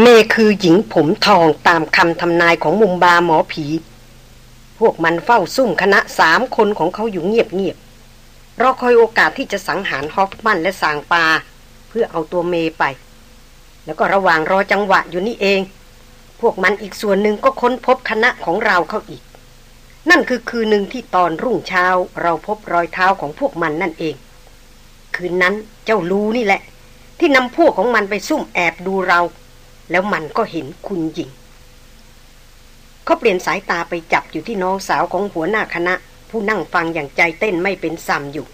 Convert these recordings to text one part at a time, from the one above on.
เมคือหญิงผมทองตามคำทำนายของมุมบาหมอผี พวกมันเฝ้าซุ่มคณะสามคนของเขาอยู่เงียบๆรอคอยโอกาสที่จะสังหารฮอฟมันและสางปา เพื่อเอาตัวเมไป แล้วก็ระหว่างรอจังหวะอยู่นี่เอง พวกมันอีกส่วนหนึ่งก็ค้นพบคณะของเราเข้าอีก นั่นคือคืนหนึ่งที่ตอนรุ่งเช้าเราพบรอยเท้าของพวกมันนั่นเอง คืนนั้นเจ้าลูนี่แหละ ที่นำพวกของมันไปซุ่มแอบดูเรา แล้วมันก็เห็นคุณหญิง เขาเปลี่ยนสายตาไปจับอยู่ที่น้องสาวของหัวหน้าคณะ ผู้นั่งฟังอย่างใจเต้นไม่เป็นซ้ำอยู่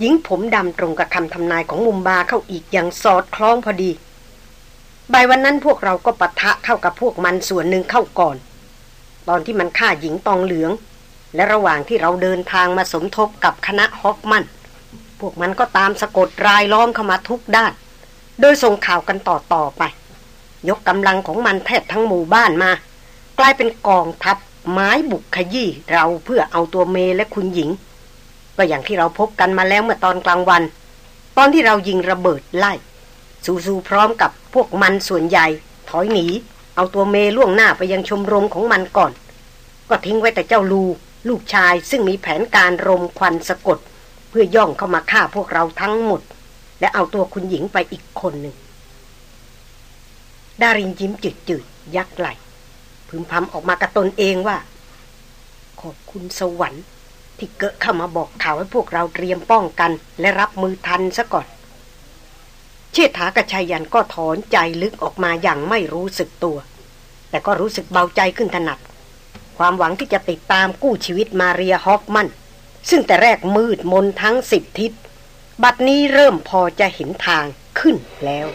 หญิงผมดำตรงกับคำทำนายของมุมบาเข้าอีกอย่างสอดคล้องพอดีบ่ายวันนั้นพวกเราก็ปะทะเข้ากับพวกมันส่วนหนึ่งเข้าก่อน ตอนที่มันฆ่าหญิงตองเหลือง และระหว่างที่เราเดินทางมาสมทบกับคณะฮอฟมัน พวกมันก็ตามสะกดรายล้อมเข้ามาทุกด้าน โดยส่งข่าวกันต่อต่อไป ยกกำลังของมันแทบทั้งหมู่บ้านมา กลายเป็นกองทัพไม้บุกขยี้เราเพื่อเอาตัวเมและคุณหญิง ก็อย่างที่เราพบกันมาแล้วเมื่อตอนกลางวัน ตอนที่เรายิงระเบิดไล่ สู้ๆพร้อมกับพวกมันส่วนใหญ่ ถอยหนี เอาตัวเมล่วงหน้าไปยังชมรมของมันก่อน ก็ทิ้งไว้แต่เจ้าลูลูกชายซึ่งมีแผนการรมควันสะกด เพื่อย่องเข้ามาฆ่าพวกเราทั้งหมด และเอาตัวคุณหญิงไปอีกคนหนึ่ง ดารินยิ้มจืดๆ ยักไหลพึมพำออกมากระตนเองว่า ขอบคุณสวรรค์ ที่เกิดเข้ามาบอกข่าวให้พวกเราเตรียมป้องกัน และรับมือทันซะก่อน เชษฐากระชายันก็ถอนใจลึกออกมาอย่างไม่รู้สึกตัว แต่ก็รู้สึกเบาใจขึ้นถนัด ความหวังที่จะติดตามกู้ชีวิตมาเรียฮอฟมัน ซึ่งแต่แรกมืดมนทั้งสิบทิศ บัดนี้เริ่มพอจะเห็นทางขึ้นแล้ว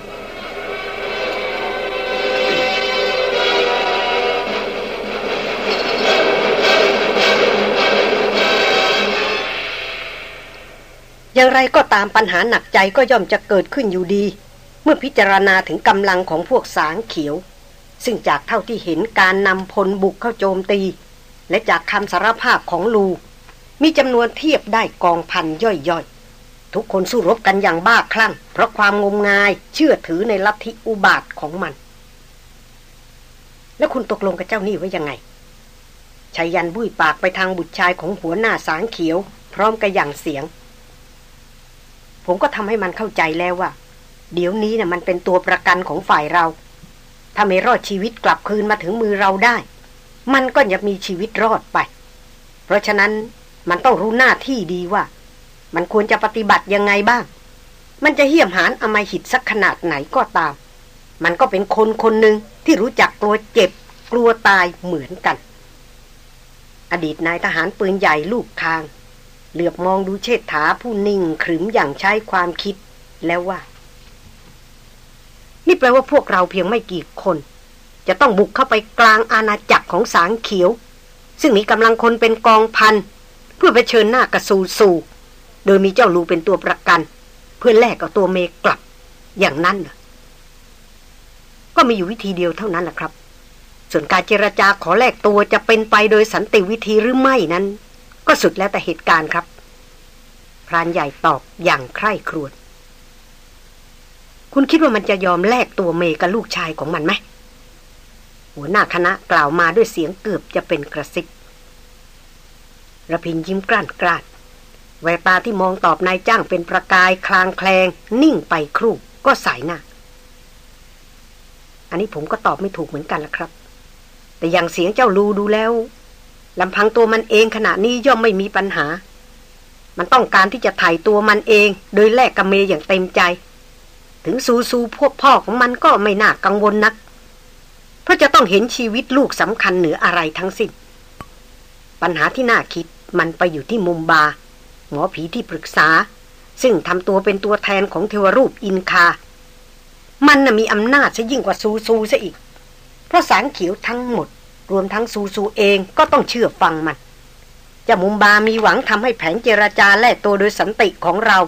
อย่างไรก็ตามปัญหาหนักใจก็ย่อมจะเกิดขึ้นอยู่ดี เมื่อพิจารณาถึงกำลังของพวกสางเขียว ซึ่งจากเท่าที่เห็นการนำพลบุกเข้าโจมตี และจากคำสารภาพของลู มีจำนวนเทียบได้กองพันย่อย ทุกคนสู้รบกันอย่างบ้าคลั่ง เพราะความงมงายเชื่อถือในลัทธิอุบาทของมัน แล้วคุณตกลงกับเจ้านี่ไว้ยังไงชายันบุ้ยปากไปทางบุตรชายของหัวหน้าสางเขียว พร้อมกับอย่างเสียง ผมก็ทำให้มันเข้าใจแล้วว่า เดี๋ยวนี้นะ่ะมันเป็นตัวประกันของฝ่ายเรา ถ้าไม่รอดชีวิตกลับคืนมาถึงมือเราได้ มันก็จะมีชีวิตรอดไป เพราะฉะนั้นมันต้องรู้หน้าที่ดีว่า มันควรจะปฏิบัติยังไงบ้าง มันจะเหี้ยมหานอมหิตสักขนาดไหนก็ตาม มันก็เป็นคนคนหนึ่งที่รู้จักกลัวเจ็บ กลัวตายเหมือนกัน อดีตนายทหารปืนใหญ่ลูกคาง เหลือบมองดูเชษฐาผู้นิ่งขรึมอย่างใช้ความคิดแล้วว่า นี่แปลว่าพวกเราเพียงไม่กี่คน จะต้องบุกเข้าไปกลางอาณาจักรของสางเขียว ซึ่งมีกำลังคนเป็นกองพันเพื่อไปเชิญหน้ากระสูสู่ โดยมีเจ้าลูเป็นตัวประกัน เพื่อแลกกับตัวเมกลับ อย่างนั้นเหรอก็มีอยู่วิธีเดียวเท่านั้นแหละครับ ส่วนการเจรจาขอแลกตัวจะเป็นไปโดยสันติวิธีหรือไม่นั้น ก็สุดแล้วแต่เหตุการณ์ครับพรานใหญ่ตอบอย่างใคร่ครวญคุณคิดว่ามันจะยอมแลกตัวเมกับลูกชายของมันไหมหัวหน้าคณะกล่าวมาด้วยเสียงเกือบจะเป็นกระซิบระพินยิ้มกล้านกล้าน แววตาที่มองตอบนายจ้างเป็นประกายคลางแคลง นิ่งไปครู่ก็สายหน้า อันนี้ผมก็ตอบไม่ถูกเหมือนกันละครับ แต่อย่างเสียงเจ้าลูดูแล้วลำพังตัวมันเองขณะนี้ย่อมไม่มีปัญหา มันต้องการที่จะไถ่ตัวมันเอง โดยแลกกับเมย์อย่างเต็มใจ ถึงซูซูพวกพ่อของมันก็ไม่น่ากังวลนัก เพราะจะต้องเห็นชีวิตลูกสำคัญเหนืออะไรทั้งสิ้น ปัญหาที่น่าคิดมันไปอยู่ที่มุมบาห มอผีที่ปรึกษา ซึ่งทำตัวเป็นตัวแทนของเทวรูปอินคา มันน่ะมีอำนาจซะยิ่งกว่าซูซูซะอีก เพราะสางเขียวทั้งหมด รวมทั้งซูซูเองก็ต้องเชื่อฟังมันจะมุมบามีหวังทำให้แผนเจรจาแลกตัวโดยสันติของเรา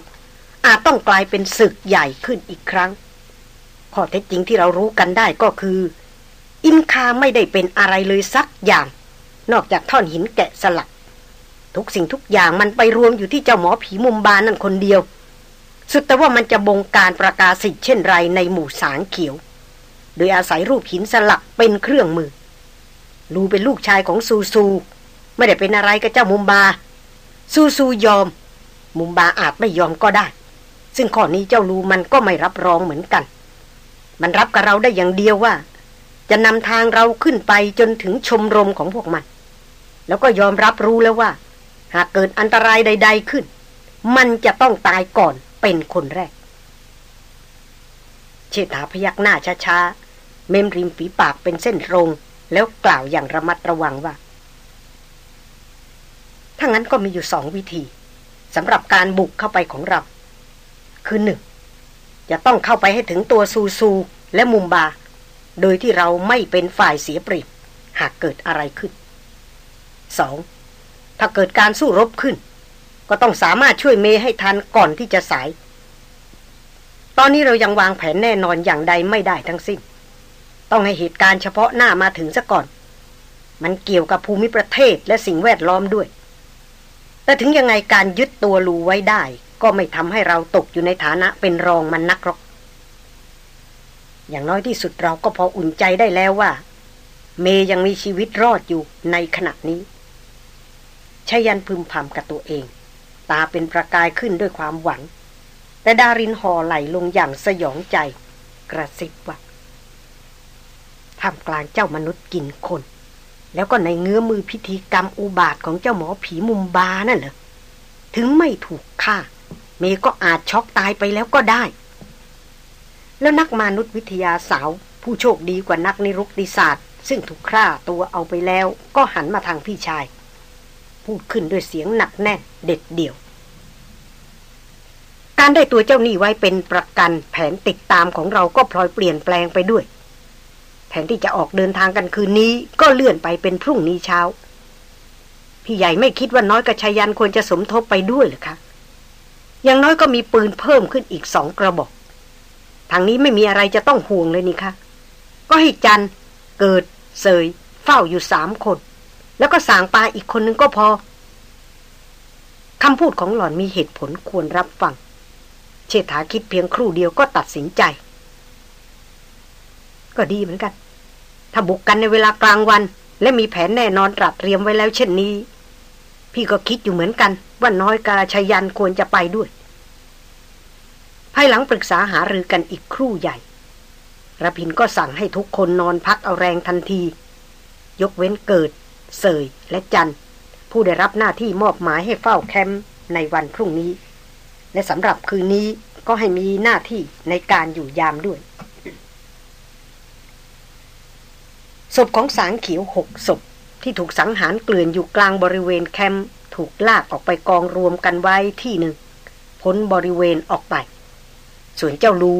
อาจต้องกลายเป็นศึกใหญ่ขึ้นอีกครั้งข้อเท็จจริงที่เรารู้กันได้ก็คือ อินคาไม่ได้เป็นอะไรเลยสักอย่าง นอกจากท่อนหินแกะสลัก ทุกสิ่งทุกอย่างมันไปรวมอยู่ที่เจ้าหมอผีมุมบานนั่นคนเดียว สุดแต่ว่ามันจะบงการประกาศสิทธิ์เช่นไรในหมู่สางเขียว โดยอาศัยรูปหินสลักเป็นเครื่องมือ ลูเป็นลูกชายของซูซู ไม่ได้เป็นอะไรกับเจ้ามุมบา ซูซูยอม มุมบาอาจไม่ยอมก็ได้ ซึ่งข้อนี้เจ้าลูมันก็ไม่รับรองเหมือนกัน มันรับกับเราได้อย่างเดียวว่า จะนำทางเราขึ้นไปจนถึงชมรมของพวกมันแล้วก็ยอมรับรู้แล้วว่า หากเกิดอันตรายใด ๆขึ้น มันจะต้องตายก่อนเป็นคนแรก เชษฐาพยักหน้าช้าๆ เมมริมฝีปากเป็นเส้นตรง แล้วกล่าวอย่างระมัดระวังว่า ถ้างั้นก็มีอยู่สองวิธีสำหรับการบุกเข้าไปของเรา คือหนึ่งจะต้องเข้าไปให้ถึงตัวซูซูและมุมบา โดยที่เราไม่เป็นฝ่ายเสียเปรียบหากเกิดอะไรขึ้นสอง ถ้าเกิดการสู้รบขึ้น ก็ต้องสามารถช่วยเมย์ให้ทันก่อนที่จะสาย ตอนนี้เรายังวางแผนแน่นอนอย่างใดไม่ได้ทั้งสิ้น ต้องให้เหตุการณ์เฉพาะหน้ามาถึงซะก่อน มันเกี่ยวกับภูมิประเทศและสิ่งแวดล้อมด้วย แต่ถึงยังไงการยึดตัวลูไว้ได้ ก็ไม่ทำให้เราตกอยู่ในฐานะเป็นรองมันนักหรอก อย่างน้อยที่สุดเราก็พออุ่นใจได้แล้วว่า เมยังมีชีวิตรอดอยู่ในขณะนี้ ชยันพึมพำกับตัวเอง ตาเป็นประกายขึ้นด้วยความหวัง แต่ดารินห่อไหลลงอย่างสยองใจ กระซิบว่าท่ามกลางเจ้ามนุษย์กินคน แล้วก็ในเงื้อมือพิธีกรรมอุบาทของเจ้าหมอผีมุมบานั่นเหรอถึงไม่ถูกฆ่า เมก็อาจช็อกตายไปแล้วก็ได้ แล้วนักมนุษยวิทยาสาว ผู้โชคดีกว่านักนิรุกติศาสตร์ ซึ่งถูกฆ่าตัวเอาไปแล้ว ก็หันมาทางพี่ชาย พูดขึ้นด้วยเสียงหนักแน่นเด็ดเดี่ยว การได้ตัวเจ้าหนี้ไว้เป็นประกันแผนติดตามของเราก็พลอยเปลี่ยนแปลงไปด้วย แผนที่จะออกเดินทางกันคืนนี้ก็เลื่อนไปเป็นพรุ่งนี้เช้า พี่ใหญ่ไม่คิดว่าน้อยกับชายันควรจะสมทบไปด้วยหรือคะอย่างน้อยก็มีปืนเพิ่มขึ้นอีกสองกระบอก ทางนี้ไม่มีอะไรจะต้องห่วงเลยนี่คะ ก็ให้จันเกิดเสย เฝ้าอยู่สามคน แล้วก็สางปลาอีกคนนึงก็พอคำพูดของหล่อนมีเหตุผลควรรับฟัง เชษฐาคิดเพียงครู่เดียวก็ตัดสินใจ ก็ดีเหมือนกัน ถ้าบุกกันในเวลากลางวัน และมีแผนแน่นอนตรัสเตรียมไว้แล้วเช่นนี้ พี่ก็คิดอยู่เหมือนกัน ว่าน้อยกาชยันควรจะไปด้วย ภายหลังปรึกษาหารือกันอีกครู่ใหญ่ระพินก็สั่งให้ทุกคนนอนพักเอาแรงทันที ยกเว้นเกิด เสยและจันผู้ได้รับหน้าที่มอบหมายให้เฝ้าแคมป์ในวันพรุ่งนี้ และสำหรับคืนนี้ก็ให้มีหน้าที่ในการอยู่ยามด้วย ศพของสางเขียวหกศพที่ถูกสังหารเกลื่อนอยู่กลางบริเวณแคมป์ถูกลากออกไปกองรวมกันไว้ที่หนึ่งพ้นบริเวณออกไป ส่วนเจ้าลู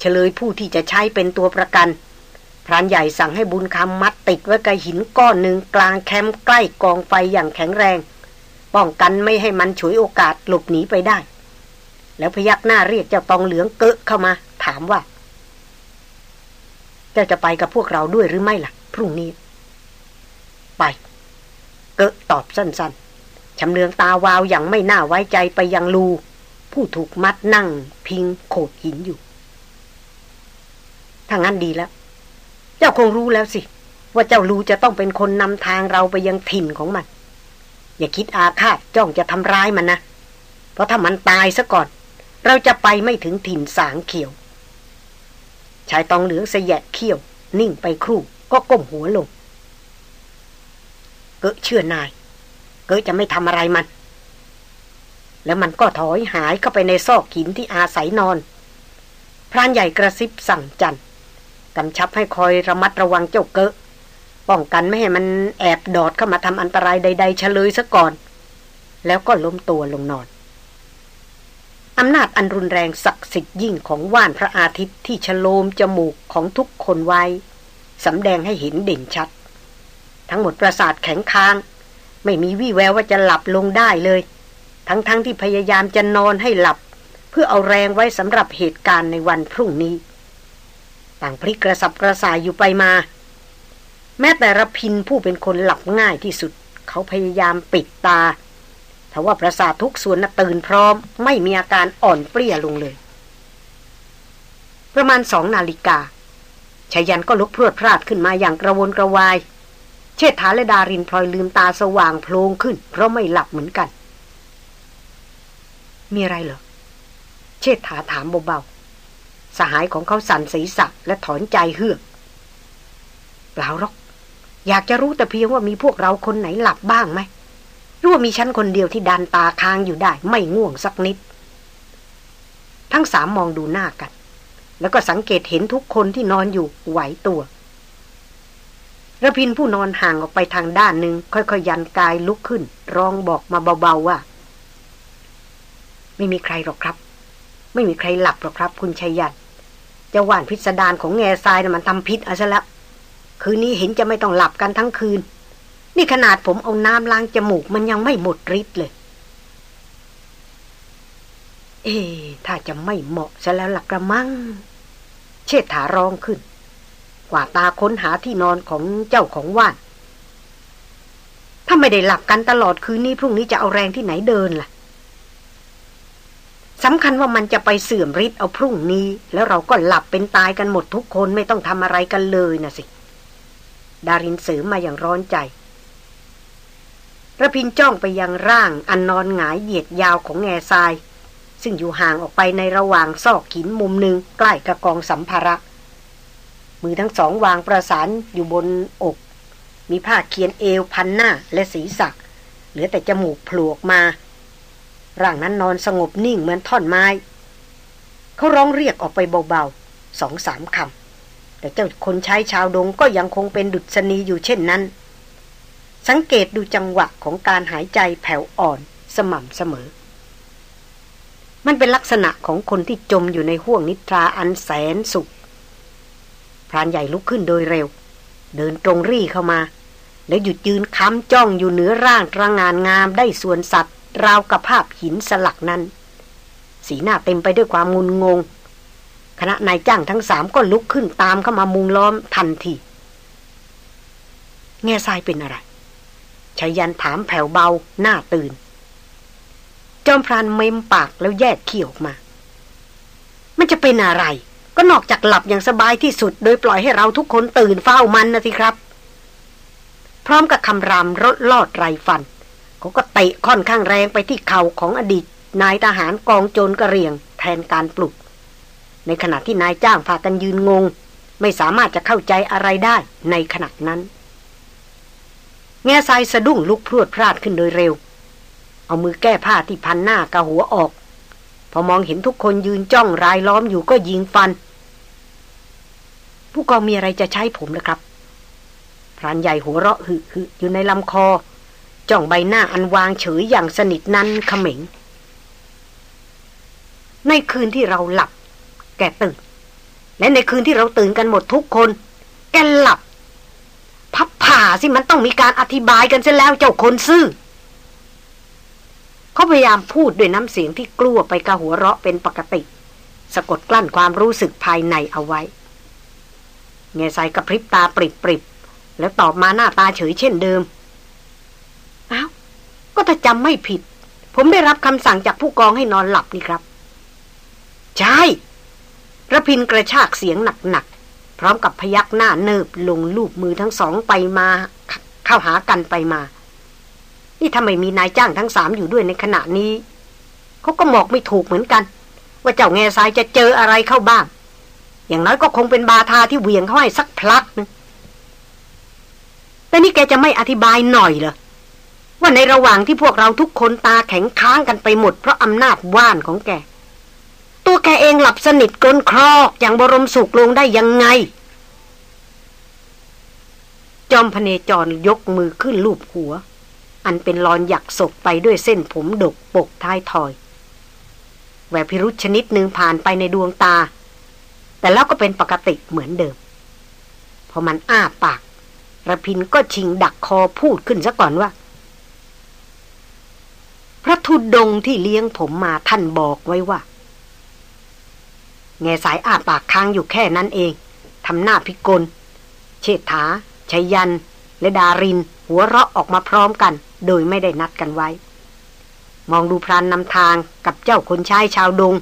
เฉลยผู้ที่จะใช้เป็นตัวประกัน พรานใหญ่สั่งให้บุญคำมัดติดไว้กับหินก้อนหนึ่งกลางแคมป์ใกล้กองไฟอย่างแข็งแรง ป้องกันไม่ให้มันฉวยโอกาสหลบหนีไปได้ แล้วพยักหน้าเรียกเจ้าตองเหลืองเกะเข้ามา ถามว่า เจ้าจะไปกับพวกเราด้วยหรือไม่ล่ะ พรุ่งนี้ ไป เกะตอบสั้นๆชำเลืองตาวาวอย่างไม่น่าไว้ใจไปยังลู ผู้ถูกมัดนั่ง พิงโขดหินอยู่ถ้างั้นดีแล้ว จ้าคงรู้แล้วสิ ว่าเจ้าลูจะต้องเป็นคนนำทางเราไปยังถิ่นของมัน อย่าคิดอาฆาตจ้องจะทำร้ายมันนะ เพราะถ้ามันตายซะก่อน เราจะไปไม่ถึงถิ่นสางเขียว ชายตองเหลืองเสยะเขี้ยว นิ่งไปครู่ก็ก้มหัวลง เกะเชื่อนาย เกะจะไม่ทำอะไรมัน แล้วมันก็ถอยหายเข้าไปในซอกหินที่อาศัยนอน พรานใหญ่กระซิบสั่งจันทร์ กำชับให้คอยระมัดระวังเจ้าเกะป้องกันไม่ให้มันแอบดอดเข้ามาทำอันตรายใด ๆ เฉลยซะก่อน แล้วก็ล้มตัวลงนอนอำนาจอันรุนแรงศักดิ์สิทธิ์ยิ่งของว่านพระอาทิตย์ที่ฉโลมจมูกของทุกคนไว้สำแดงให้เห็นเด่นชัด ทั้งหมดประสาทแข็งค้าง ไม่มีวี่แววว่าจะหลับลงได้เลย ทั้งๆทที่พยายามจะนอนให้หลับ เพื่อเอาแรงไว้สำหรับเหตุการณ์ในวันพรุ่งนี้ ต่างพลิกกระสับกระส่ายอยู่ไปมา แม้แต่ระพินผู้เป็นคนหลับง่ายที่สุด เขาพยายามปิดตาทว่าประสาททุกส่วนน่ะตื่นพร้อม ไม่มีอาการอ่อนเปรี้ยลงเลย ประมาณสองนาฬิกาชายันก็ลุกพรวดพลาดขึ้นมาอย่างกระวนกระวาย เชษฐาและดารินพลอยลืมตาสว่างโพลงขึ้น เพราะไม่หลับเหมือนกัน มีอะไรเหรอ เชษฐาถามเบาๆ สหายของเขาสั่นศีรษะและถอนใจเฮือกเปล่าหรอก อยากจะรู้แต่เพียงว่ามีพวกเราคนไหนหลับบ้างไหมหรือว่ามีฉันคนเดียวที่ดันตาค้างอยู่ได้ ไม่ง่วงสักนิด ทั้งสามมองดูหน้ากัน แล้วก็สังเกตเห็นทุกคนที่นอนอยู่ไหวตัวระพินผู้นอนห่างออกไปทางด้านหนึ่งค่อยๆยยันกายลุกขึ้น ร้องบอกมาเบาๆว่า ไม่มีใครหรอกครับ ไม่มีใครหลับหรอกครับ คุณชัยยัน จะว่านพิสดารของแง่ทรายนะ่ะมันทำพิษเอาซะแล้วคืนนี้เห็นจะไม่ต้องหลับกันทั้งคืน นี่ขนาดผมเอาน้ำล้างจมูกมันยังไม่หมดฤทธิ์เลย เอ๊ถ้าจะไม่เหมาะซะแล้วหลักกระมัง เชิดถาร้องขึ้น กว่าตาค้นหาที่นอนของเจ้าของว่าน ถ้าไม่ได้หลับกันตลอดคืนนี้พรุ่งนี้จะเอาแรงที่ไหนเดินล่ะ สำคัญว่ามันจะไปเสื่อมฤทธิ์เอาพรุ่งนี้ แล้วเราก็หลับเป็นตายกันหมดทุกคนไม่ต้องทำอะไรกันเลยนะสิ ดารินเสือมาอย่างร้อนใจระพินจ้องไปยังร่างอันนอนหงายเหยียดยาวของแง่ทราย ซึ่งอยู่ห่างออกไปในระหว่างซอกหินมุมหนึ่งใกล้กับกองสัมภาระ มือทั้งสองวางประสานอยู่บนอก มีผ้าเคียนเอวพันหน้าและศีรษะ เหลือแต่จมูกโผล่มา ร่างนั้นนอนสงบนิ่งเหมือนท่อนไม้ เขาร้องเรียกออกไปเบาๆสองสามคำแต่เจ้าคนใช้ชาวดงก็ยังคงเป็นดุษณีอยู่เช่นนั้น สังเกตดูจังหวะของการหายใจแผ่วอ่อนสม่ำเสมอ มันเป็นลักษณะของคนที่จมอยู่ในห้วงนิทราอันแสนสุขพรานใหญ่ลุกขึ้นโดยเร็ว เดินตรงรี่เข้ามา แล้วหยุดยืนค้ำจ้องอยู่เหนือร่างระงานงามได้ส่วนสัตว์ ราวกับภาพหินสลักนั้น สีหน้าเต็มไปด้วยความงุนงง คณะนายจ้างทั้งสามก็ลุกขึ้นตามเข้ามามุงล้อมทันทีแง่ทรายเป็นอะไรชายันถามแผ่วเบาหน้าตื่น จอมพรานเมมปากแล้วแยกเขี้ยวออกมา มันจะเป็นอะไร ก็นอกจากหลับอย่างสบายที่สุด โดยปล่อยให้เราทุกคนตื่นเฝ้ามันนะสิครับ พร้อมกับคำรามรถลอดไรฟัน เขาก็เตะค่อนข้างแรงไปที่เข่าของอดีต นายทหารกองโจรกระเรียง แทนการปลุก ในขณะที่นายจ้างพากันยืนงง ไม่สามารถจะเข้าใจอะไรได้ในขณะนั้น แง่ทรายสะดุ้งลุกพรวดพลาดขึ้นโดยเร็ว เอามือแก้ผ้าที่พันหน้ากะหัวออก พอมองเห็นทุกคนยืนจ้องรายล้อมอยู่ก็ยิงฟัน ผู้กองมีอะไรจะใช้ผมนะครับพรานใหญ่หัวเราะหึหึอยู่ในลำคอ จ้องใบหน้าอันวางเฉยอย่างสนิทนั้นเขม็ง ในคืนที่เราหลับ แกตื่น และในคืนที่เราตื่นกันหมดทุกคน แกหลับ พับผ่าสิมันต้องมีการอธิบายกันเสียแล้วเจ้าคนซื่อเขาพยายามพูดด้วยน้ำเสียงที่กลัวไปกระหัวเราะเป็นปกติ สะกดกลั้นความรู้สึกภายในเอาไว้เงยใส่กระพริบตาปริบปริบแล้วตอบมาหน้าตาเฉยเช่นเดิม อ้าวก็ถ้าจำไม่ผิด ผมได้รับคำสั่งจากผู้กองให้นอนหลับนี่ครับ ใช่ระพินกระชากเสียงหนักๆ พร้อมกับพยักหน้าเนิบลงลูบมือทั้งสองไปมา เข้าหากันไปมา นี่ทำไมมีนายจ้างทั้งสามอยู่ด้วยในขณะนี้ เขาก็บอกไม่ถูกเหมือนกัน ว่าเจ้าแง่ทรายจะเจออะไรเข้าบ้าง อย่างน้อยก็คงเป็นบาทาที่เวียงเขาให้สักพลักนึงแต่นี่แกจะไม่อธิบายหน่อยเหรอ ว่าในระหว่างที่พวกเราทุกคนตาแข็งค้างกันไปหมดเพราะอำนาจว่านของแก ตัวแกเองหลับสนิทกลนครอกอย่างบรมสุขลงได้ยังไง จอมพเนจรยกมือขึ้นลูบหัว อันเป็นรอนหยักศกไปด้วยเส้นผมดกปกท้ายถอย แววพิรุษชนิดหนึ่งผ่านไปในดวงตา แต่แล้วก็เป็นปกติเหมือนเดิม พอมันอ้าปากระพินก็ชิงดักคอพูดขึ้นซะก่อนว่า พระทุดงที่เลี้ยงผมมาท่านบอกไว้ว่า แง่สายอ้าปากค้างอยู่แค่นั้นเอง ทำหน้าพิกล เชษฐาชยยัน และดาริน หัวเราะออกมาพร้อมกัน โดยไม่ได้นัดกันไว้ มองดูพรานนำทางกับเจ้าคนชายชาวดง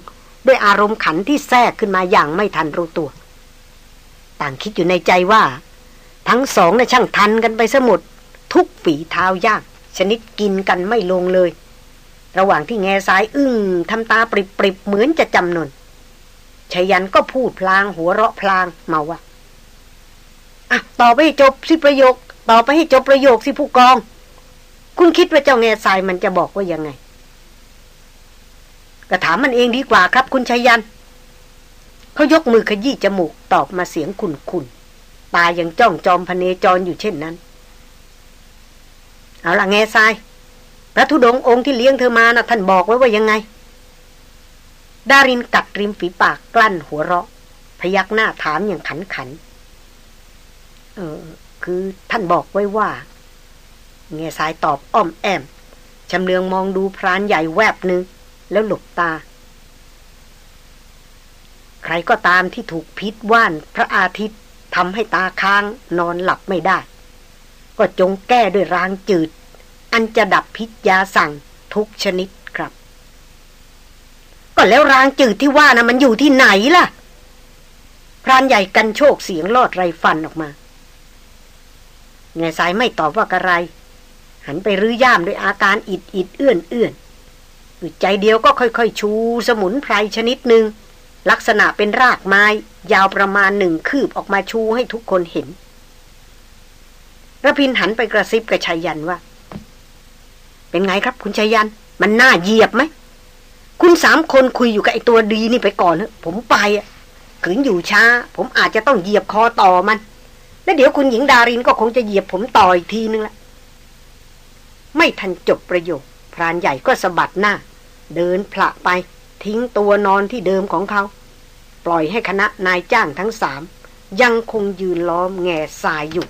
ด้วยอารมณ์ขันที่แทรกขึ้นมาอย่างไม่ทันรู้ตัว ต่างคิดอยู่ในใจว่า ทั้งสองน่ะช่างทันกันไปสมุดทุกฝีเท้ายากชนิดกินกันไม่ลงเลย ระหว่างที่แง่สายอึ้งทำตาปริบปริบเหมือนจะจำนนชยันก็พูดพลางหัวเราะพลางมาว่าอะต่อไปให้จบสิประโยค ต่อไปให้จบประโยคสิผู้กอง คุณคิดว่าเจ้าแง่สายมันจะบอกว่ายังไงก็ถามมันเองดีกว่าครับ คุณชยันเขายกมือขยี้จมูกตอบมาเสียงขุนขุนตายังจ้องจอมพเนจรอยู่เช่นนั้น เอาละแง่ทราย ระธุดงองค์ที่เลี้ยงเธอมานะ่ะท่านบอกไว้ว่ายังไง ดารินกัดริมฝีปากกลั้นหัวเราะ พยักหน้าถามอย่างขันขัน เออ คือท่านบอกไว้ว่าแง่ทรายตอบอ้อมแอมชำเลืองมองดูพรานใหญ่แวบหนึ่งแล้วหลบตา ใครก็ตามที่ถูกพิษว่านพระอาทิตย์ทำให้ตาค้างนอนหลับไม่ได้ ก็จงแก้ด้วยรางจืด อันจะดับพิษยาสั่งทุกชนิดครับ ก็แล้วรางจืดที่ว่านะมันอยู่ที่ไหนล่ะ พรานใหญ่กันโชคเสียงลอดไรฟันออกมาไงสายไม่ตอบว่าอะไร หันไปรื้อย่ามด้วยอาการอิดอิดเอื้อนเอื้อนอึดใจเดียวก็ค่อยๆ ชูสมุนไพรชนิดหนึ่งลักษณะเป็นรากไม้ ยาวประมาณหนึ่งคืบออกมาชูให้ทุกคนเห็นระพินหันไปกระซิบกับชัยยันว่า เป็นไงครับคุณชัยยัน มันน่าเหยียบไหม คุณสามคนคุยอยู่กับไอตัวดีนี่ไปก่อนเถอะผมไปอะขืนอยู่ช้า ผมอาจจะต้องเหยียบคอต่อมัน แล้วเดี๋ยวคุณหญิงดารินก็คงจะเหยียบผมต่ออีกทีนึงละ ไม่ทันจบประโยค พรานใหญ่ก็สะบัดหน้า เดินผละไป ทิ้งตัวนอนที่เดิมของเขา ปล่อยให้คณะนายจ้างทั้งสามยังคงยืนล้อมแง่สายอยู่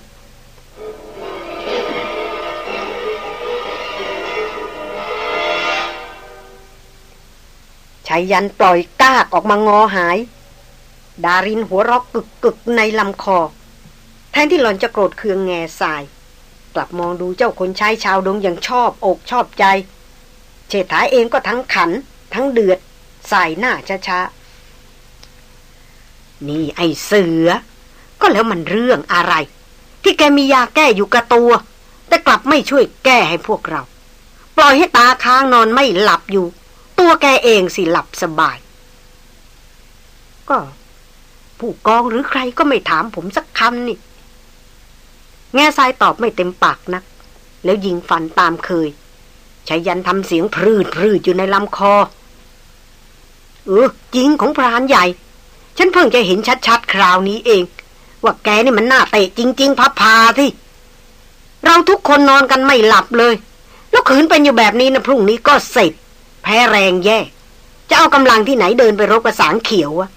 ชายันปล่อยก้ากออกมางอหาย ดารินหัวรอกกึกกึกในลำคอ แทนที่หล่อนจะโกรธเคืองแง่สาย กลับมองดูเจ้าคนใช้ชาวดงอย่างชอบอกชอบใจเฉษฐาเองก็ทั้งขัน ทั้งเดือดใส่หน้าช้าๆ นี่ไอเสือ ก็แล้วมันเรื่องอะไร ที่แกมียาแก้อยู่กับตัว แต่กลับไม่ช่วยแก้ให้พวกเรา ปล่อยให้ตาค้างนอนไม่หลับอยู่ ตัวแกเองสิหลับสบาย ก็ ผู้กองหรือใครก็ไม่ถามผมสักคำนี่ แง่ทรายตอบไม่เต็มปากนัก แล้วยิงฟันตามเคยชายันทำเสียงพรืดพรืดอยู่ในลำคอ เออจริงของพรานใหญ่ ฉันเพิ่งจะเห็นชัดๆ คราวนี้เอง ว่าแกนี่มันน่าเตะจริง ๆพับพาที่ เราทุกคนนอนกันไม่หลับเลย แล้วขืนเป็นอยู่แบบนี้นะพรุ่งนี้ก็เสร็จ แพ้แรงแย่ จะเอากำลังที่ไหนเดินไปรบกระสางเขียวอะ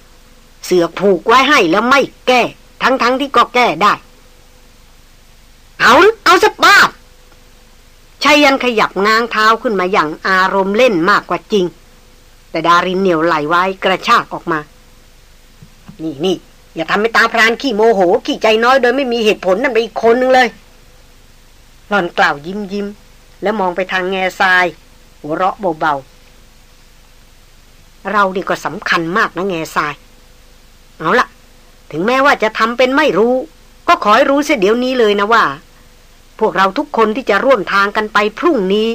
เสือผูกไว้ให้แล้วไม่แก้ ทั้งๆทที่ก็แก้ได้ เอาเอาสบ้าชายันขยับง้างเท้าขึ้นมาอย่างอารมณ์เล่นมากกว่าจริง แต่ดารินเหนียวไหลไว้กระชากออกมา นี่นี่อย่าทำให้ตาพรานขี้โมโห ขี้ใจน้อยโดยไม่มีเหตุผลนั่นไปอีกคนนึงเลยหล่อนกล่าวยิ้มยิ้ม แล้วมองไปทางแง่ทราย หัวเราะเบาๆ เราดีก็สำคัญมากนะแง่ทราย เอาละถึงแม้ว่าจะทำเป็นไม่รู้ ก็ขอให้รู้เสียเดี๋ยวนี้เลยนะว่า พวกเราทุกคนที่จะร่วมทางกันไปพรุ่งนี้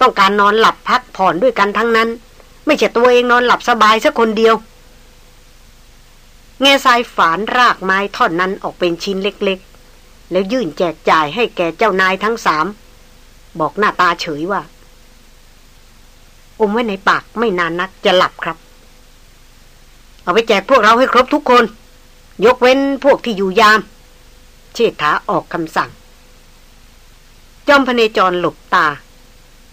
ต้องการนอนหลับพักผ่อนด้วยกันทั้งนั้น ไม่ใช่ตัวเองนอนหลับสบายสักคนเดียวเงซายฝานรากไม้ท่อนนั้นออกเป็นชิ้นเล็กๆ แล้วยื่นแจกจ่ายให้แก่เจ้านายทั้งสาม บอกหน้าตาเฉยว่า อมไว้ในปากไม่นานนักจะหลับครับ เอาไปแจกพวกเราให้ครบทุกคน ยกเว้นพวกที่อยู่ยาม เชษฐาออกคำสั่ง จอมพเนจรหลบตา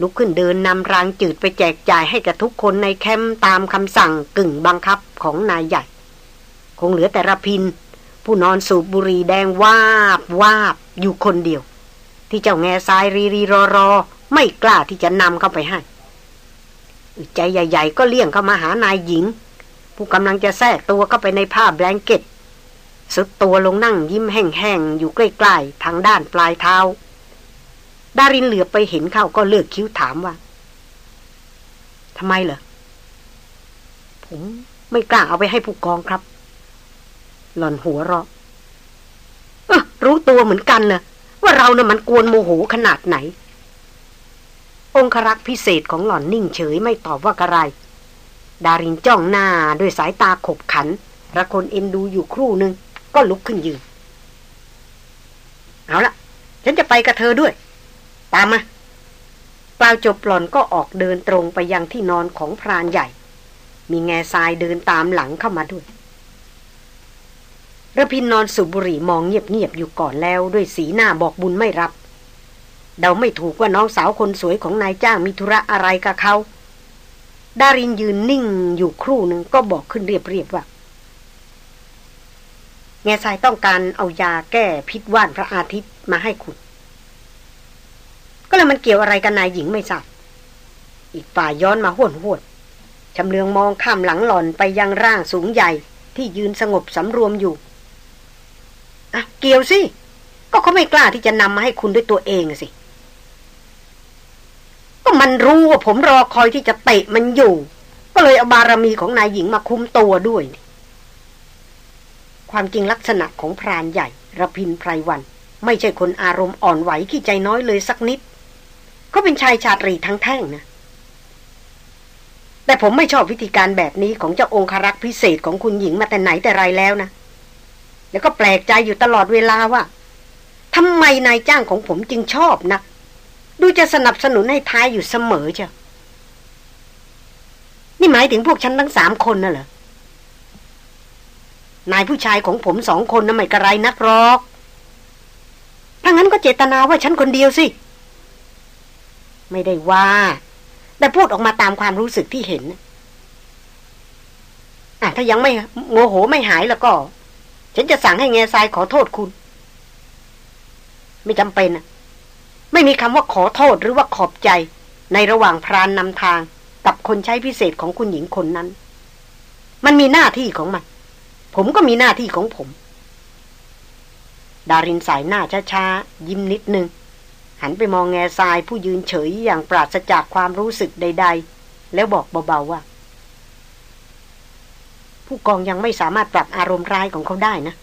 ลุกขึ้นเดินนำรางจืดไปแจกจ่ายให้กับทุกคนในแคมป์ตามคำสั่งกึ่งบังคับของนายใหญ่ คงเหลือแต่ระพิน ผู้นอนสูบบุหรี่แดงวาบวาบอยู่คนเดียว ที่เจ้าแง่ทรายรีรีรอรอไม่กล้าที่จะนำเข้าไปให้ ใจใหญ่ ๆ ก็เลี่ยงเข้ามาหานายหญิง ผู้กำลังจะแทรกตัวเข้าไปในผ้าแบงเก็ต สุดตัวลงนั่งยิ้มแห้งๆ อยู่ใกล้ๆ ทางด้านปลายเท้า ดารินเหลือไปเห็นเข้าก็เลือกคิ้วถามว่าทำไมเหรอ ผมไม่กล้าเอาไปให้ผู้กองครับ หล่อนหัวเราะรู้ตัวเหมือนกันนะว่าเรานะ่ะมันกวนโมโหขนาดไหน องครักษ์พิเศษของหล่อนนิ่งเฉยไม่ตอบว่ากระไร ดารินจ้องหน้าด้วยสายตาขบขัน ระคนเอ็นดูอยู่ครู่หนึ่งก็ลุกขึ้นยืน เอาละฉันจะไปกับเธอด้วย ตามมากล่าวจบหล่อนก็ออกเดินตรงไปยังที่นอนของพรานใหญ่ มีแง่ทรายเดินตามหลังเข้ามาด้วยระพินนอนสุบุรีมองเงียบๆอยู่ก่อนแล้วด้วยสีหน้าบอกบุญไม่รับ เดาไม่ถูกว่าน้องสาวคนสวยของนายจ้างมีธุระอะไรกับเขา ดารินยืนนิ่งอยู่ครู่หนึ่งก็บอกขึ้นเรียบๆว่า แง่ทรายต้องการเอายาแก้พิษว่านพระอาทิตย์มาให้คุณ ก็แล้วมันเกี่ยวอะไรกันนายหญิงไม่ทราบ อีกฝ่ายย้อนมาห้วนห้วนชำเลืองมองข้ามหลังหล่อนไปยังร่างสูงใหญ่ที่ยืนสงบสำรวมอยู่ อะ เกี่ยวสิ ก็เขาไม่กล้าที่จะนำมาให้คุณด้วยตัวเองสิ ก็มันรู้ว่าผมรอคอยที่จะเตะมันอยู่ ก็เลยเอาบารมีของนายหญิงมาคุ้มตัวด้วย ความจริงลักษณะของพรานใหญ่ระพินไพรวัน ไม่ใช่คนอารมณ์อ่อนไหวขี้ใจน้อยเลยสักนิด เขาเป็นชายชาตรีทั้งแท่งนะ แต่ผมไม่ชอบวิธีการแบบนี้ของเจ้าองครักษ์พิเศษของคุณหญิงมาแต่ไหนแต่ไรแล้วนะ แล้วก็แปลกใจอยู่ตลอดเวลาว่าทำไมนายจ้างของผมจึงชอบนะ ดูจะสนับสนุนให้ท้ายอยู่เสมอเจ้านี่หมายถึงพวกฉันทั้งสามคนน่ะเหรอนายผู้ชายของผมสองคนน่ะไม่กระไรนักหรอกถ้างั้นก็เจตนาว่าฉันคนเดียวสิ ไม่ได้ว่า แต่พูดออกมาตามความรู้สึกที่เห็นอะถ้ายังไม่โมโหไม่หายแล้วก็ ฉันจะสั่งให้แง่ทรายขอโทษคุณ ไม่จำเป็นนะ ไม่มีคำว่าขอโทษหรือว่าขอบใจ ในระหว่างพรานนำทางกับคนใช้พิเศษของคุณหญิงคนนั้น มันมีหน้าที่ของมัน ผมก็มีหน้าที่ของผม ดารินสายหน้าช้าๆ ยิ้มนิดนึง หันไปมองแง่ทรายผู้ยืนเฉยอย่างปราศจากความรู้สึกใด ๆ แล้วบอกเบาๆว่า ผู้กองยังไม่สามารถปรับอารมณ์ร้ายของเขาได้นะ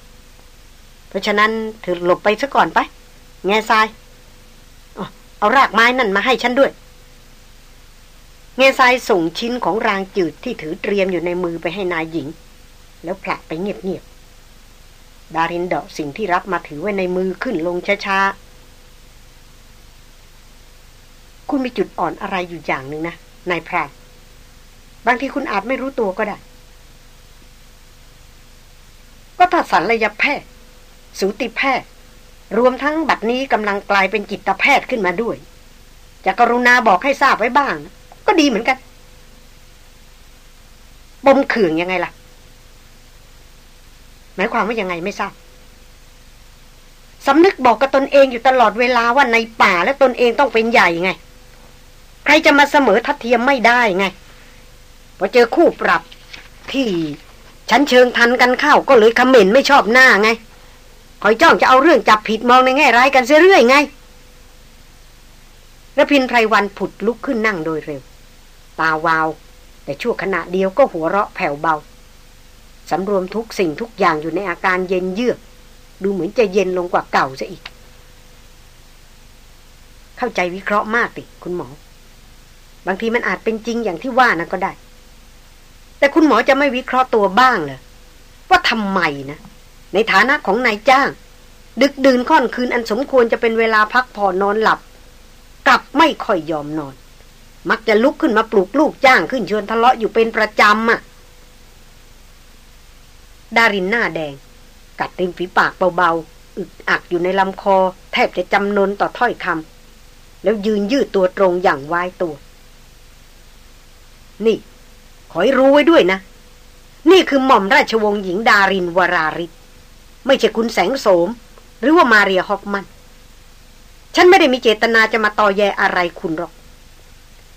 เพราะฉะนั้นเธอหลบไปซะก่อนไป แง่ทราย เอารากไม้นั่นมาให้ฉันด้วยแง่ทรายส่งชิ้นของรางจืดที่ถือเตรียมอยู่ในมือไปให้นายหญิง แล้วผละไปเงียบๆดารินเดาะสิ่งที่รับมาถือไว้ในมือขึ้นลงช้าๆ คุณมีจุดอ่อนอะไรอยู่อย่างหนึ่งนะนายพรานบางทีคุณอาจไม่รู้ตัวก็ได้ ก็ถ้าศัลยแพทย์สูติแพทย์ รวมทั้งบัดนี้กำลังกลายเป็นจิตแพทย์ขึ้นมาด้วยจะกรุณาบอกให้ทราบไว้บ้าง ก็ดีเหมือนกันบมขื่องยังไงล่ะ หมายความว่ายังไงไม่ทราบสำนึกบอกกับตนเองอยู่ตลอดเวลาว่าในป่าและตนเองต้องเป็นใหญ่ไง ใครจะมาเสมอทัดเทียมไม่ได้ไงพอเจอคู่ปรับที่ฉันเชิงทันกันเข้าก็เลยคอมเมนต์ไม่ชอบหน้าไง คอยจ้องจะเอาเรื่องจับผิดมองในแง่ร้ายกันเรื่อยไงระพินไพรวันผุดลุกขึ้นนั่งโดยเร็ว ตาวาว แต่ชั่วขณะเดียวก็หัวเราะแผ่วเบาสำรวมทุกสิ่งทุกอย่างอยู่ในอาการเย็นเยือก ดูเหมือนจะเย็นลงกว่าเก่าซะอีก เข้าใจวิเคราะห์มากติคุณหมอ บางทีมันอาจเป็นจริงอย่างที่ว่านะก็ได้ แต่คุณหมอจะไม่วิเคราะห์ตัวบ้างเหรอว่าทำไมนะ ในฐานะของนายจ้าง ดึกดื่นค่อนคืนอันสมควรจะเป็นเวลาพักผ่อนนอนหลับ กลับไม่ค่อยยอมนอน มักจะลุกขึ้นมาปลุกลูกจ้างขึ้นชวนทะเลาะอยู่เป็นประจำอะดารินหน้าแดง กัดริมฝีปากเบาๆ อึกอักอยู่ในลำคอ แทบจะจำนนต่อถ้อยคำแล้วยืนยืดตัวตรงอย่างวายตัว นี่ ขอให้รู้ไว้ด้วยนะ นี่คือหม่อมราชวงศ์หญิงดารินวราริศ ไม่ใช่คุณแสงโสม หรือว่ามาเรียฮอฟมัน ฉันไม่ได้มีเจตนาจะมาตอแยอะไรคุณหรอก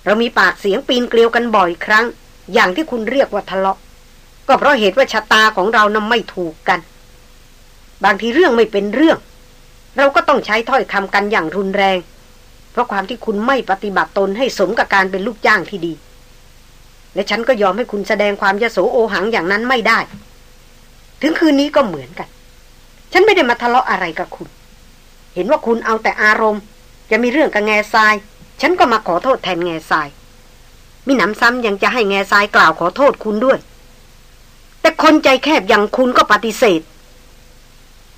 เรามีปากเสียงปีนเกลียวกันบ่อยครั้ง อย่างที่คุณเรียกว่าทะเลาะ ก็เพราะเหตุว่าชะตาของเรานั้นไม่ถูกกัน บางทีเรื่องไม่เป็นเรื่อง เราก็ต้องใช้ถ้อยคำกันอย่างรุนแรง เพราะความที่คุณไม่ปฏิบัติตนให้สมกับการเป็นลูกจ้างที่ดี และฉันก็ยอมให้คุณแสดงความยโสโอหังอย่างนั้นไม่ได้ ถึงคืนนี้ก็เหมือนกัน ฉันไม่ได้มาทะเลาะอะไรกับคุณ เห็นว่าคุณเอาแต่อารมณ์ จะมีเรื่องกับแง่ทราย ฉันก็มาขอโทษแทนแง่ทรายมีหนำซ้ำยังจะให้แง่ทรายกล่าวขอโทษคุณด้วย แต่คนใจแคบอย่างคุณก็ปฏิเสธ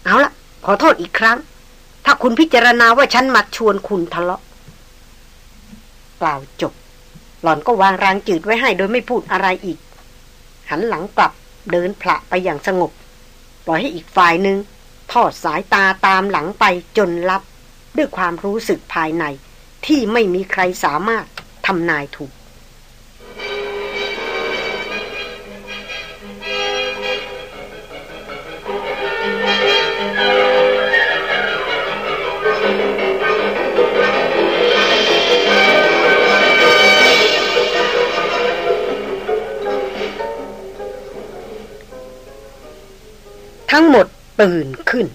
เอาละขอโทษอีกครั้ง ถ้าคุณพิจารณาว่าฉันมาชวนคุณทะเลาะกล่าวจบ หล่อนก็วางรางจืดไว้ให้โดยไม่พูดอะไรอีก หันหลังกลับเดินผละไปอย่างสงบปล่อยให้อีกฝ่ายหนึ่ง ทอดสายตาตามหลังไปจนลับ ด้วยความรู้สึกภายในที่ไม่มีใครสามารถทำนายถูกทั้งหมด ตื่นขึ้น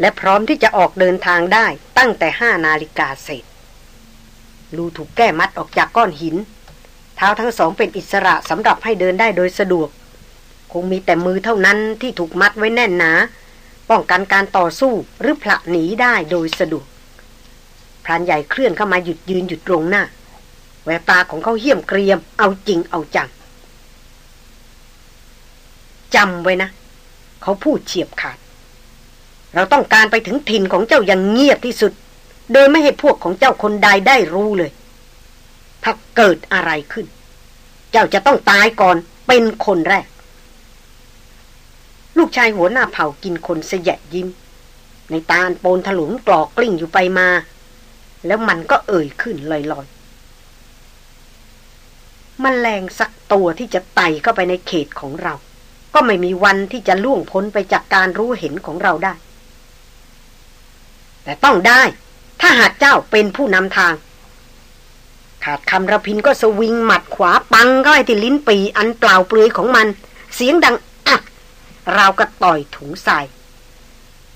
และพร้อมที่จะออกเดินทางได้ตั้งแต่ห้านาฬิกาเสร็จลูถูกแก้มัดออกจากก้อนหิน เท้าทั้งสองเป็นอิสระสำหรับให้เดินได้โดยสะดวก คงมีแต่มือเท่านั้นที่ถูกมัดไว้แน่นหนา ป้องกันการต่อสู้หรือผละหนีได้โดยสะดวกพรานใหญ่เคลื่อนเข้ามาหยุดยืนหยุดตรงหน้า แววตาของเขาเหี้ยมเกรียม เอาจริงเอาจังจำไว้นะ เขาพูดเฉียบขาด เราต้องการไปถึงถิ่นของเจ้าอย่างเงียบที่สุด โดยไม่ให้พวกของเจ้าคนใดได้รู้เลย ถ้าเกิดอะไรขึ้น เจ้าจะต้องตายก่อนเป็นคนแรก ลูกชายหัวหน้าเผ่ากินคนเสยะยิ้ม ในตาโปนถลุงกรอกกลิ้งอยู่ไปมา แล้วมันก็เอ่ยขึ้นลอยๆมแมลงสักตัวที่จะไต่เข้าไปในเขตของเราก็ไม่มีวันที่จะล่วงพ้นไปจากการรู้เห็นของเราได้ แต่ต้องได้ ถ้าหากเจ้าเป็นผู้นำทาง ขาดคำระพินก็สวิงหมัดขวาปังก็ไอที่ลิ้นปีอันเปล่าเปลือยของมัน เสียงดังอักเราก็ต่อยถุงใส่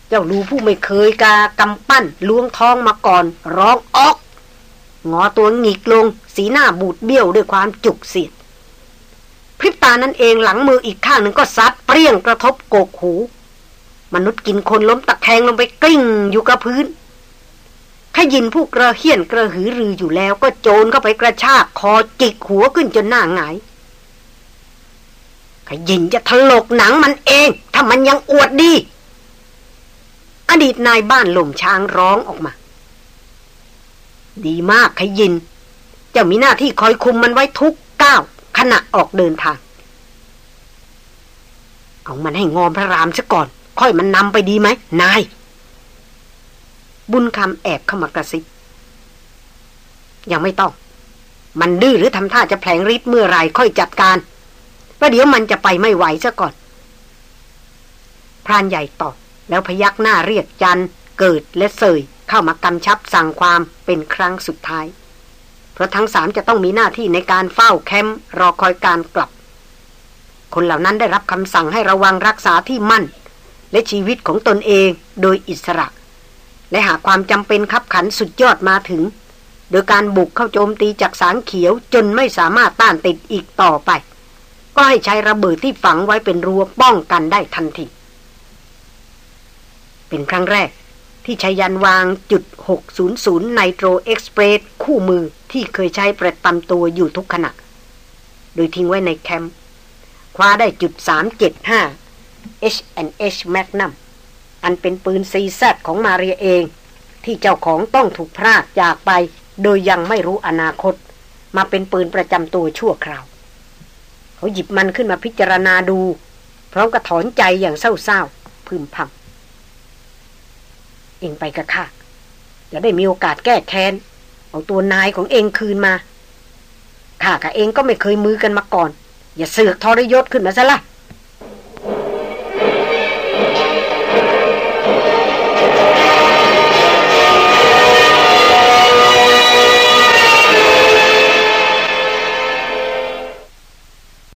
เจ้ารู้ผู้ไม่เคยกากำปั้นล้วงท้องมาก่อน ร้องออก งอตัวหงิกลง สีหน้าบูดเบี้ยวด้วยความจุกเสียดพริบตานั้นเองหลังมืออีกข้างหนึ่งก็ซัดเปรี้ยงกระทบโกกหู มนุษย์กินคนล้มตะแคงลงไปกลิ้งอยู่กับพื้นขยินผู้กระเฮียนกระหือรืออยู่แล้วก็โจรเข้าไปกระชากคอจิกหัวขึ้นจนหน้าหงายขยินจะถลกหนังมันเอง ถ้ามันยังอวดดี อดีตนายบ้านหล่มช้างร้องออกมา ดีมากขยิน เจ้ามีหน้าที่คอยคุมมันไว้ทุกก้าวขณะออกเดินทาง เอามันให้งอมพระรามซะก่อน ค่อยมันนำไปดีไหมนาย บุญคำแอบเข้ามากระซิบ ยังไม่ต้อง มันดื้อหรือทำท่าจะแผลงฤทธิ์เมื่อไรค่อยจัดการว่าเดี๋ยวมันจะไปไม่ไหวซะก่อน พรานใหญ่ตอบแล้วพยักหน้าเรียกจันเกิดและเสยเข้ามากำชับสั่งความเป็นครั้งสุดท้าย เพราะทั้งสามจะต้องมีหน้าที่ในการเฝ้าแคมป์รอคอยการกลับ คนเหล่านั้นได้รับคำสั่งให้ระวังรักษาที่มั่น และชีวิตของตนเองโดยอิสระ และหากความจำเป็นขับขันสุดยอดมาถึง โดยการบุกเข้าโจมตีจากสางเขียวจนไม่สามารถต้านติดอีกต่อไป ก็ให้ใช้ระเบิดที่ฝังไว้เป็นรั้วป้องกันได้ทันที เป็นครั้งแรกที่ชายันวางจุด 600 ไนโตรเอ็กซ์เพรสคู่มือที่เคยใช้ประตำตัวอยู่ทุกขณะ โดยทิ้งไว้ในแคมป์คว้าได้จุด 375 H&H Magnum อันเป็นปืนซีแซของมาเรียเอง ที่เจ้าของต้องถูกพรากจากไป โดยยังไม่รู้อนาคต มาเป็นปืนประจำตัวชั่วคราว เขาหยิบมันขึ้นมาพิจารณาดู พร้อมกับถอนใจอย่างเศร้าๆพึมพำเองไปกับข้าจะได้มีโอกาสแก้แค้นเอาตัวนายของเองคืนมาข้ากับเองก็ไม่เคยมือกันมาก่อน อย่าเสือกทรยศขึ้นมาซะละ